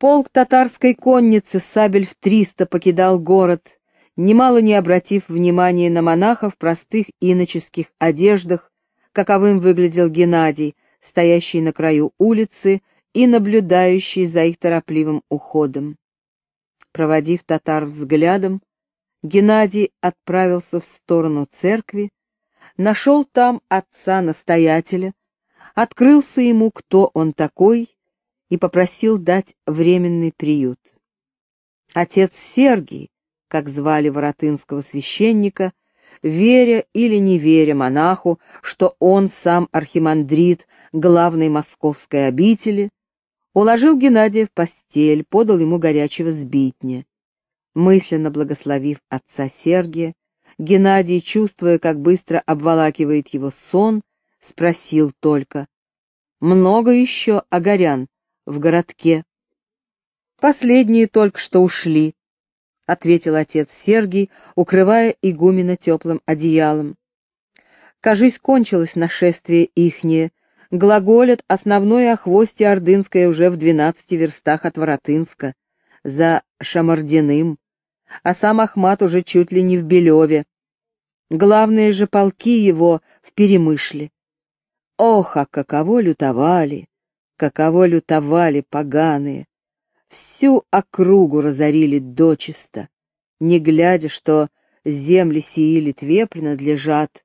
Полк татарской конницы сабель в триста покидал город, немало не обратив внимания на монахов в простых иноческих одеждах, каковым выглядел Геннадий, стоящий на краю улицы и наблюдающий за их торопливым уходом. Проводив татар взглядом, Геннадий отправился в сторону церкви, нашел там отца-настоятеля, открылся ему, кто он такой, и попросил дать временный приют. Отец Сергий, как звали воротынского священника, веря или не веря монаху, что он сам архимандрит главной московской обители, уложил Геннадия в постель, подал ему горячего сбитня. Мысленно благословив отца Сергия, Геннадий, чувствуя, как быстро обволакивает его сон, спросил только, «Много еще огорян в городке?» «Последние только что ушли», — ответил отец Сергий, укрывая игумена теплым одеялом. «Кажись, кончилось нашествие ихнее, глаголят основное охвостье ордынское уже в двенадцати верстах от Воротынска, за Шамардиным, а сам Ахмат уже чуть ли не в Белеве. Главные же полки его в Перемышле. Ох, а каково лютовали, каково лютовали поганые. Всю округу разорили дочисто, не глядя, что земли сии Литве принадлежат,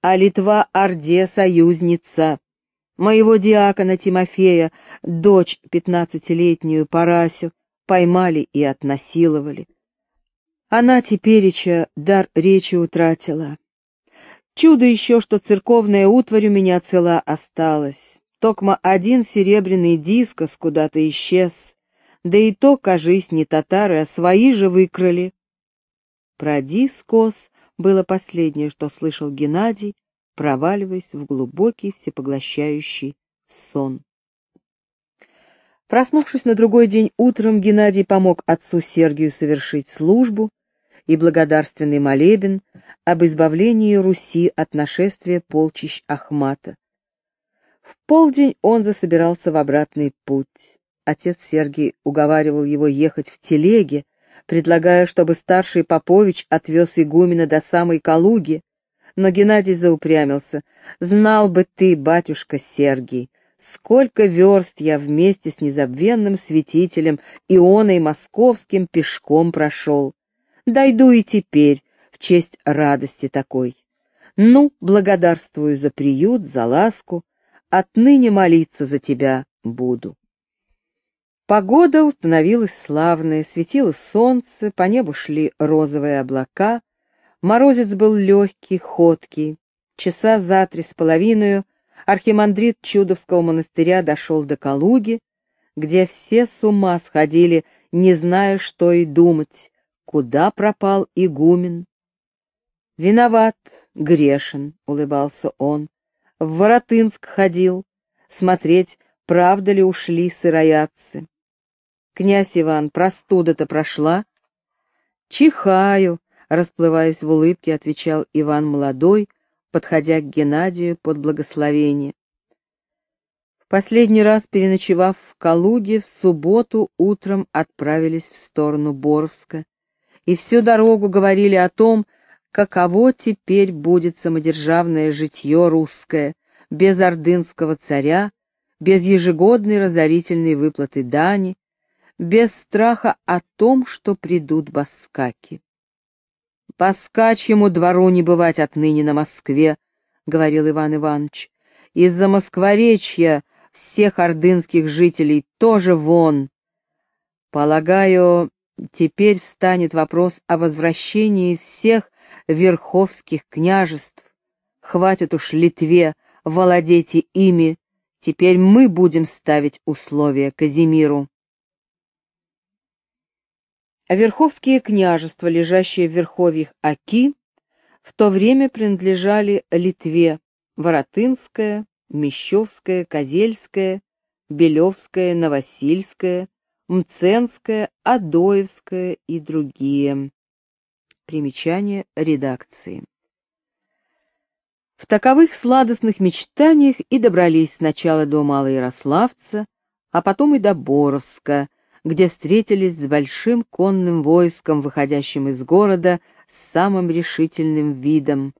а Литва Орде союзница. Моего диакона Тимофея, дочь пятнадцатилетнюю Парасю, поймали и относиловали. Она тепереча дар речи утратила. Чудо еще, что церковная утварь у меня цела осталась. Токма один серебряный дискос куда-то исчез, да и то, кажись, не татары, а свои же выкрали. Про дискос было последнее, что слышал Геннадий, проваливаясь в глубокий всепоглощающий сон. Проснувшись на другой день утром, Геннадий помог отцу Сергию совершить службу и благодарственный молебен об избавлении Руси от нашествия полчищ Ахмата. В полдень он засобирался в обратный путь. Отец Сергий уговаривал его ехать в телеге, предлагая, чтобы старший Попович отвез игумена до самой Калуги, но Геннадий заупрямился. «Знал бы ты, батюшка Сергий, сколько верст я вместе с незабвенным святителем Ионой Московским пешком прошел. Дойду и теперь, в честь радости такой. Ну, благодарствую за приют, за ласку, отныне молиться за тебя буду». Погода установилась славная, светило солнце, по небу шли розовые облака, Морозец был легкий, ходкий. Часа за три с половиной архимандрит Чудовского монастыря дошел до Калуги, где все с ума сходили, не зная, что и думать, куда пропал игумен. «Виноват, грешен», — улыбался он, — «в Воротынск ходил, смотреть, правда ли ушли сыроядцы. Князь Иван, простуда-то прошла?» «Чихаю», расплываясь в улыбке, отвечал Иван Молодой, подходя к Геннадию под благословение. В последний раз, переночевав в Калуге, в субботу утром отправились в сторону Боровска, и всю дорогу говорили о том, каково теперь будет самодержавное житье русское, без ордынского царя, без ежегодной разорительной выплаты дани, без страха о том, что придут баскаки. По скачьему двору не бывать отныне на Москве, — говорил Иван Иванович. Из-за Москворечья всех ордынских жителей тоже вон. Полагаю, теперь встанет вопрос о возвращении всех верховских княжеств. Хватит уж Литве, владейте ими, теперь мы будем ставить условия Казимиру Верховские княжества, лежащие в верховьях Аки, в то время принадлежали Литве, Воротынская, Мещовская, Козельская, Белевская, Новосильская, Мценская, Адоевская и другие. Примечание редакции. В таковых сладостных мечтаниях и добрались сначала до Малоярославца, а потом и до Боровска, где встретились с большим конным войском, выходящим из города с самым решительным видом.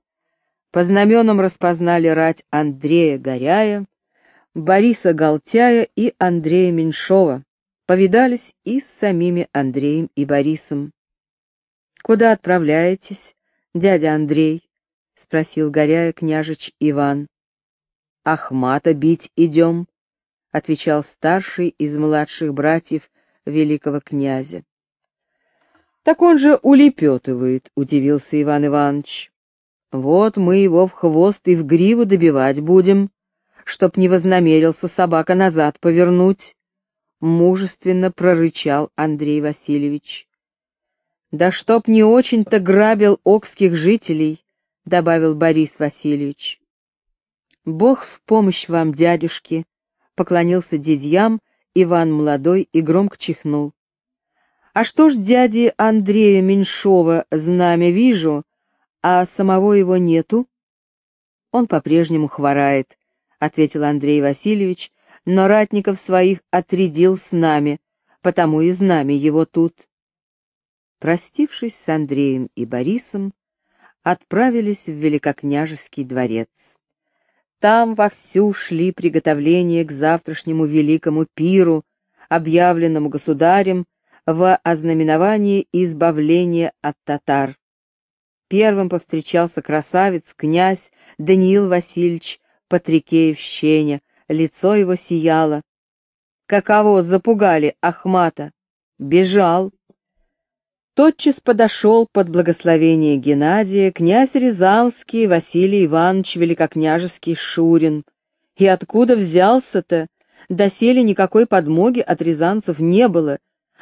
По знаменам распознали рать Андрея Горяя, Бориса Галтяя и Андрея Меньшова, повидались и с самими Андреем и Борисом. «Куда отправляетесь, дядя Андрей?» — спросил Горяя княжич Иван. «Ахмата бить идем», — отвечал старший из младших братьев великого князя. «Так он же улепетывает», — удивился Иван Иванович. «Вот мы его в хвост и в гриву добивать будем, чтоб не вознамерился собака назад повернуть», — мужественно прорычал Андрей Васильевич. «Да чтоб не очень-то грабил окских жителей», — добавил Борис Васильевич. «Бог в помощь вам, дядюшки!» — поклонился дядьям Иван Молодой и громко чихнул. «А что ж дяди Андрея Меньшова знамя вижу, а самого его нету?» «Он по-прежнему хворает», — ответил Андрей Васильевич, «но ратников своих отрядил с нами, потому и знамя его тут». Простившись с Андреем и Борисом, отправились в Великокняжеский дворец. Там вовсю шли приготовления к завтрашнему великому пиру, объявленному государем в ознаменовании избавления от татар. Первым повстречался красавец, князь Даниил Васильевич Патрикеев-Щеня, лицо его сияло. Каково запугали Ахмата? Бежал. Тотчас подошел под благословение Геннадия князь Рязанский Василий Иванович Великокняжеский Шурин. И откуда взялся-то? Доселе никакой подмоги от рязанцев не было,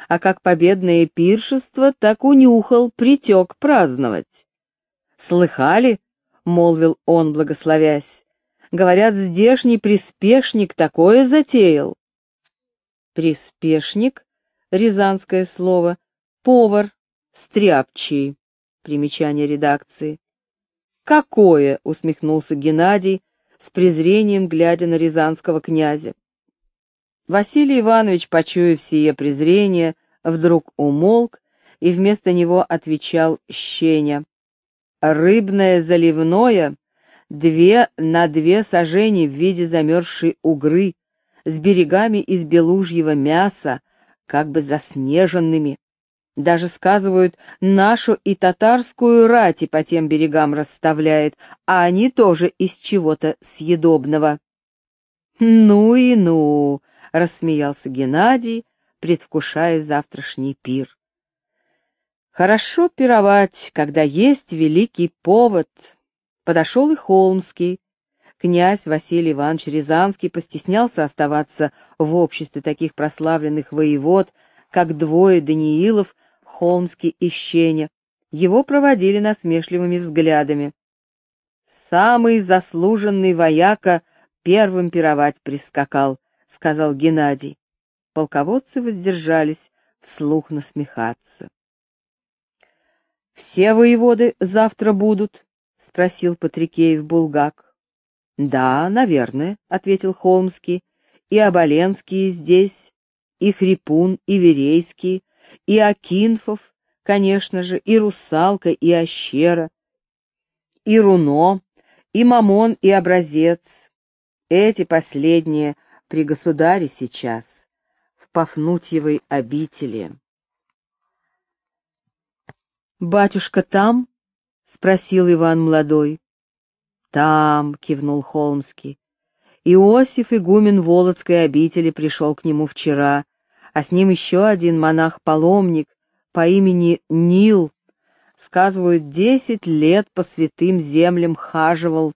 а как победное пиршество, так унюхал, притек праздновать. «Слыхали?» — молвил он, благословясь. «Говорят, здешний приспешник такое затеял». «Приспешник» — рязанское слово, повар, Стряпчий. Примечание редакции. «Какое!» — усмехнулся Геннадий, с презрением глядя на рязанского князя. Василий Иванович, почуяв сие презрение, вдруг умолк и вместо него отвечал щеня. «Рыбное заливное — две на две сажени в виде замерзшей угры, с берегами из белужьего мяса, как бы заснеженными, даже, сказывают, нашу и татарскую рати по тем берегам расставляет, а они тоже из чего-то съедобного. «Ну и ну!» — рассмеялся Геннадий, предвкушая завтрашний пир. «Хорошо пировать, когда есть великий повод». Подошел и Холмский. Князь Василий Иванович Рязанский постеснялся оставаться в обществе таких прославленных воевод, как двое Даниилов, Холмский и Щеня. Его проводили насмешливыми взглядами. «Самый заслуженный вояка первым пировать прискакал», — сказал Геннадий. Полководцы воздержались вслух насмехаться. «Все воеводы завтра будут?» — спросил Патрикеев Булгак. «Да, наверное», — ответил Холмский. «И Оболенские здесь, и Хрипун, и Верейский, и Акинфов, конечно же, и Русалка, и Ощера, и Руно, и Мамон, и Образец. Эти последние при государе сейчас, в Пафнутьевой обители. «Батюшка там?» — спросил Иван Молодой. «Там», — кивнул Холмский. Иосиф, игумен Володской обители, пришел к нему вчера, а с ним еще один монах-паломник по имени Нил. Сказывают, десять лет по святым землям хаживал,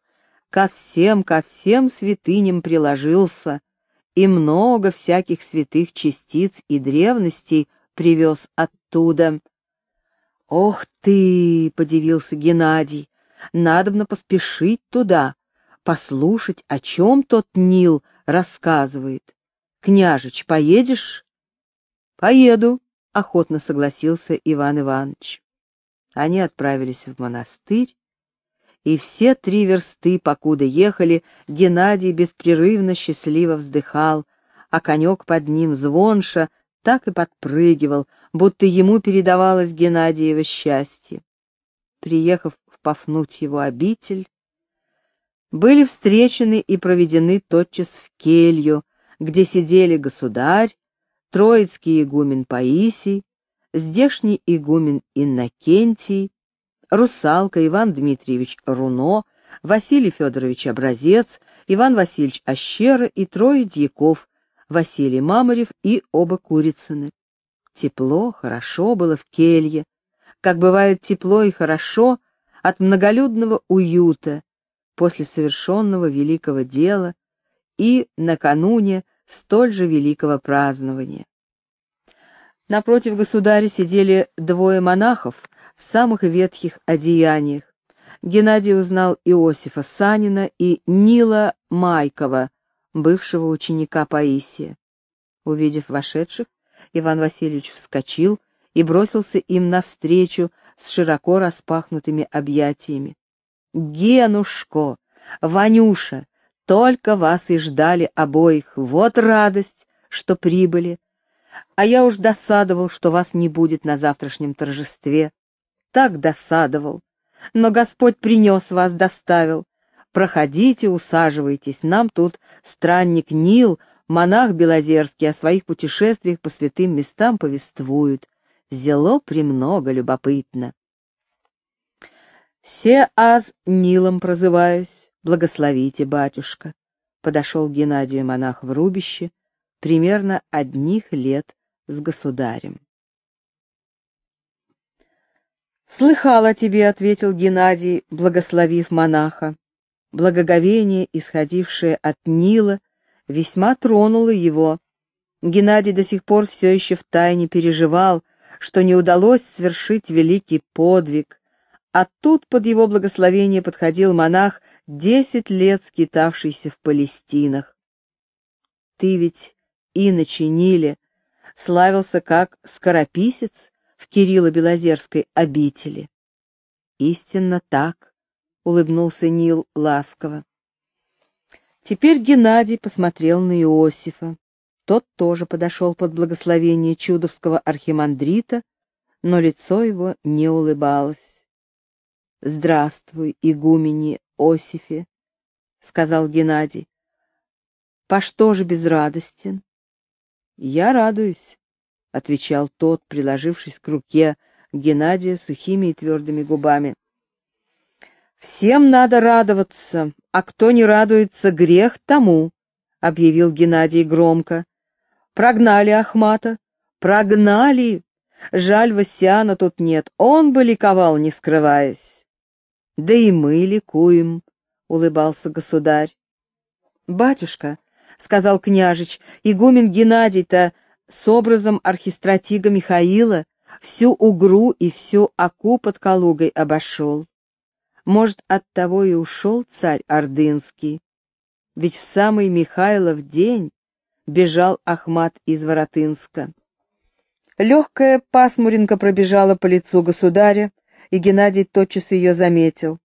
ко всем, ко всем святыням приложился, и много всяких святых частиц и древностей привез оттуда. «Ох ты!» — подивился Геннадий. «Надобно поспешить туда, послушать, о чем тот Нил рассказывает. Княжич, поедешь?» «Поеду», — охотно согласился Иван Иванович. Они отправились в монастырь, и все три версты, покуда ехали, Геннадий беспрерывно счастливо вздыхал, а конек под ним звонша так и подпрыгивал, будто ему передавалось Геннадиево счастье. Приехав в Пафнутьеву обитель, были встречены и проведены тотчас в келью, где сидели государь, троицкий игумен Паисий, здешний игумен Иннокентий, русалка Иван Дмитриевич Руно, Василий Федорович Образец, Иван Васильевич Ощера и трое дьяков, Василий Мамарев и оба Курицыны. Тепло, хорошо было в келье, как бывает тепло и хорошо от многолюдного уюта после совершенного великого дела и накануне столь же великого празднования. Напротив государя сидели двое монахов в самых ветхих одеяниях. Геннадий узнал Иосифа Санина и Нила Майкова, бывшего ученика Паисия. Увидев вошедших, Иван Васильевич вскочил и бросился им навстречу с широко распахнутыми объятиями. «Генушко! Ванюша! Только вас и ждали обоих. Вот радость, что прибыли. А я уж досадовал, что вас не будет на завтрашнем торжестве. Так досадовал. Но Господь принес вас, доставил. Проходите, усаживайтесь. Нам тут странник Нил, монах Белозерский, о своих путешествиях по святым местам повествует. Зело премного любопытно. «Се аз Нилом прозываюсь, благословите, батюшка», — подошел Геннадию монах в рубище, примерно одних лет с государем. «Слыхал о тебе», — ответил Геннадий, благословив монаха. Благоговение, исходившее от Нила, весьма тронуло его. Геннадий до сих пор все еще втайне переживал, что не удалось свершить великий подвиг, а тут под его благословение подходил монах, десять лет скитавшийся в Палестинах. Ты ведь, иначе Ниле, славился как скорописец в Кирилло-Белозерской обители. Истинно так, — улыбнулся Нил ласково. Теперь Геннадий посмотрел на Иосифа. Тот тоже подошел под благословение чудовского архимандрита, но лицо его не улыбалось. «Здравствуй, игумени Осифе», — сказал Геннадий. «По что же безрадостен?» «Я радуюсь», — отвечал тот, приложившись к руке Геннадия сухими и твердыми губами. «Всем надо радоваться, а кто не радуется, грех тому», — объявил Геннадий громко. «Прогнали Ахмата, прогнали. Жаль, Васяна тут нет, он бы ликовал, не скрываясь». Да и мы ликуем, — улыбался государь. Батюшка, — сказал княжич, — игумен Геннадий-то с образом архистратига Михаила всю Угру и всю Аку под Калугой обошел. Может, оттого и ушел царь Ордынский. Ведь в самый Михайлов день бежал Ахмат из Воротынска. Легкая пасмуринка пробежала по лицу государя, и Геннадий тотчас ее заметил.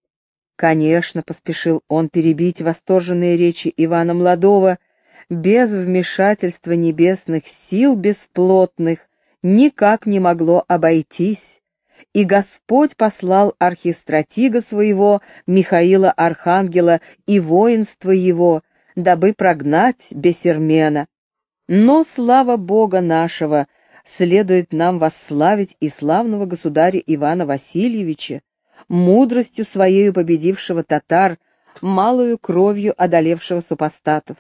Конечно, поспешил он перебить восторженные речи Ивана Младова, без вмешательства небесных сил бесплотных никак не могло обойтись, и Господь послал архистратига своего, Михаила Архангела, и воинство его, дабы прогнать Бесермена. Но, слава Бога нашего, — следует нам восславить и славного государя Ивана Васильевича, мудростью своею победившего татар, малую кровью одолевшего супостатов.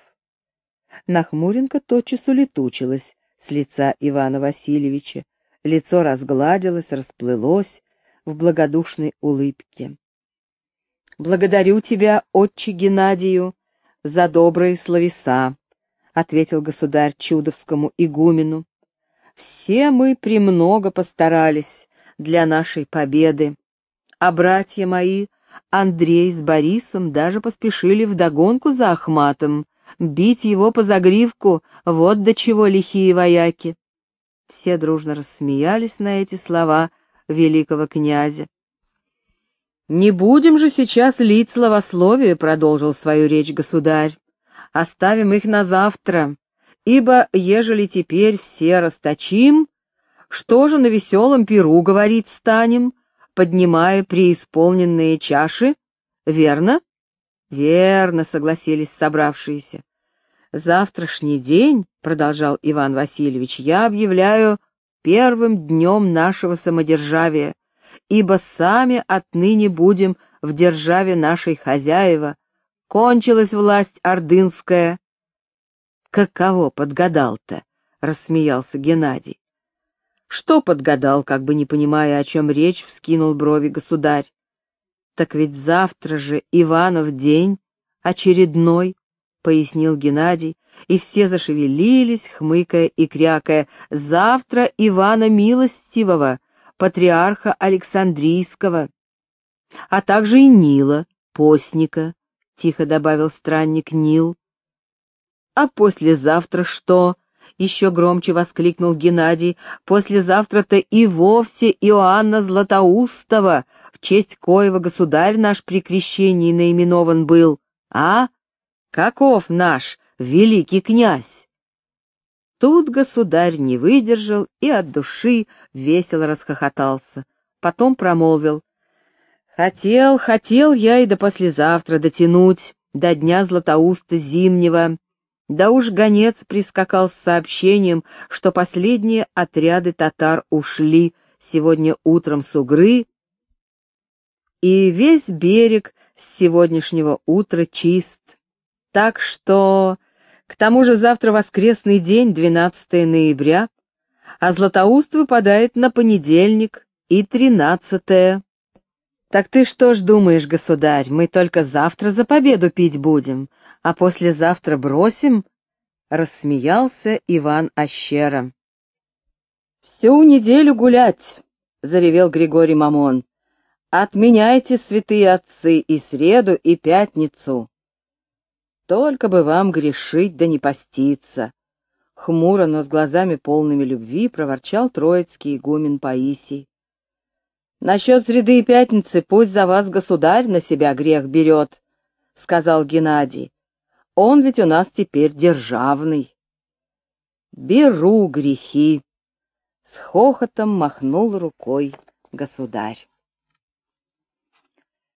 Нахмуренко тотчас улетучилась с лица Ивана Васильевича, лицо разгладилось, расплылось в благодушной улыбке. «Благодарю тебя, отче Геннадию, за добрые словеса», — ответил государь Чудовскому игумену, все мы премного постарались для нашей победы, а братья мои, Андрей с Борисом, даже поспешили вдогонку за Ахматом, бить его по загривку, вот до чего лихие вояки. Все дружно рассмеялись на эти слова великого князя. «Не будем же сейчас лить словословие», — продолжил свою речь государь. «Оставим их на завтра, ибо ежели теперь все расточим, что же на веселом перу говорить станем, поднимая преисполненные чаши? Верно? Верно, согласились собравшиеся. Завтрашний день, продолжал Иван Васильевич, я объявляю первым днем нашего самодержавия, ибо сами отныне будем в державе нашей хозяева. Кончилась власть ордынская. Каково подгадал-то? рассмеялся Геннадий. Что подгадал, как бы не понимая, о чем речь, вскинул брови государь. Так ведь завтра же Иванов день, очередной, пояснил Геннадий, и все зашевелились, хмыкая и крякая. Завтра Ивана Милостивого, патриарха Александрийского, а также и Нила, постника, тихо добавил странник Нил. А послезавтра что? еще громче воскликнул Геннадий. Послезавтра-то и вовсе Иоанна Златоустова, в честь коего государь наш при крещении наименован был. А? Каков наш великий князь? Тут государь не выдержал и от души весело расхохотался. Потом промолвил. Хотел, хотел я и до послезавтра дотянуть, до дня Златоуста зимнего, да уж гонец прискакал с сообщением, что последние отряды татар ушли сегодня утром с Угры, и весь берег с сегодняшнего утра чист. Так что... К тому же завтра воскресный день, 12 ноября, а Златоуст выпадает на понедельник и 13 -е. Так ты что ж думаешь, государь, мы только завтра за победу пить будем, а послезавтра бросим?» — рассмеялся Иван Ощера. «Всю неделю гулять!» — заревел Григорий Мамон. «Отменяйте, святые отцы, и среду, и пятницу!» «Только бы вам грешить да не поститься!» Хмуро, но с глазами полными любви проворчал троицкий игумен Паисий. «Насчет среды и пятницы пусть за вас государь на себя грех берет», — сказал Геннадий. «Он ведь у нас теперь державный». «Беру грехи», — с хохотом махнул рукой государь.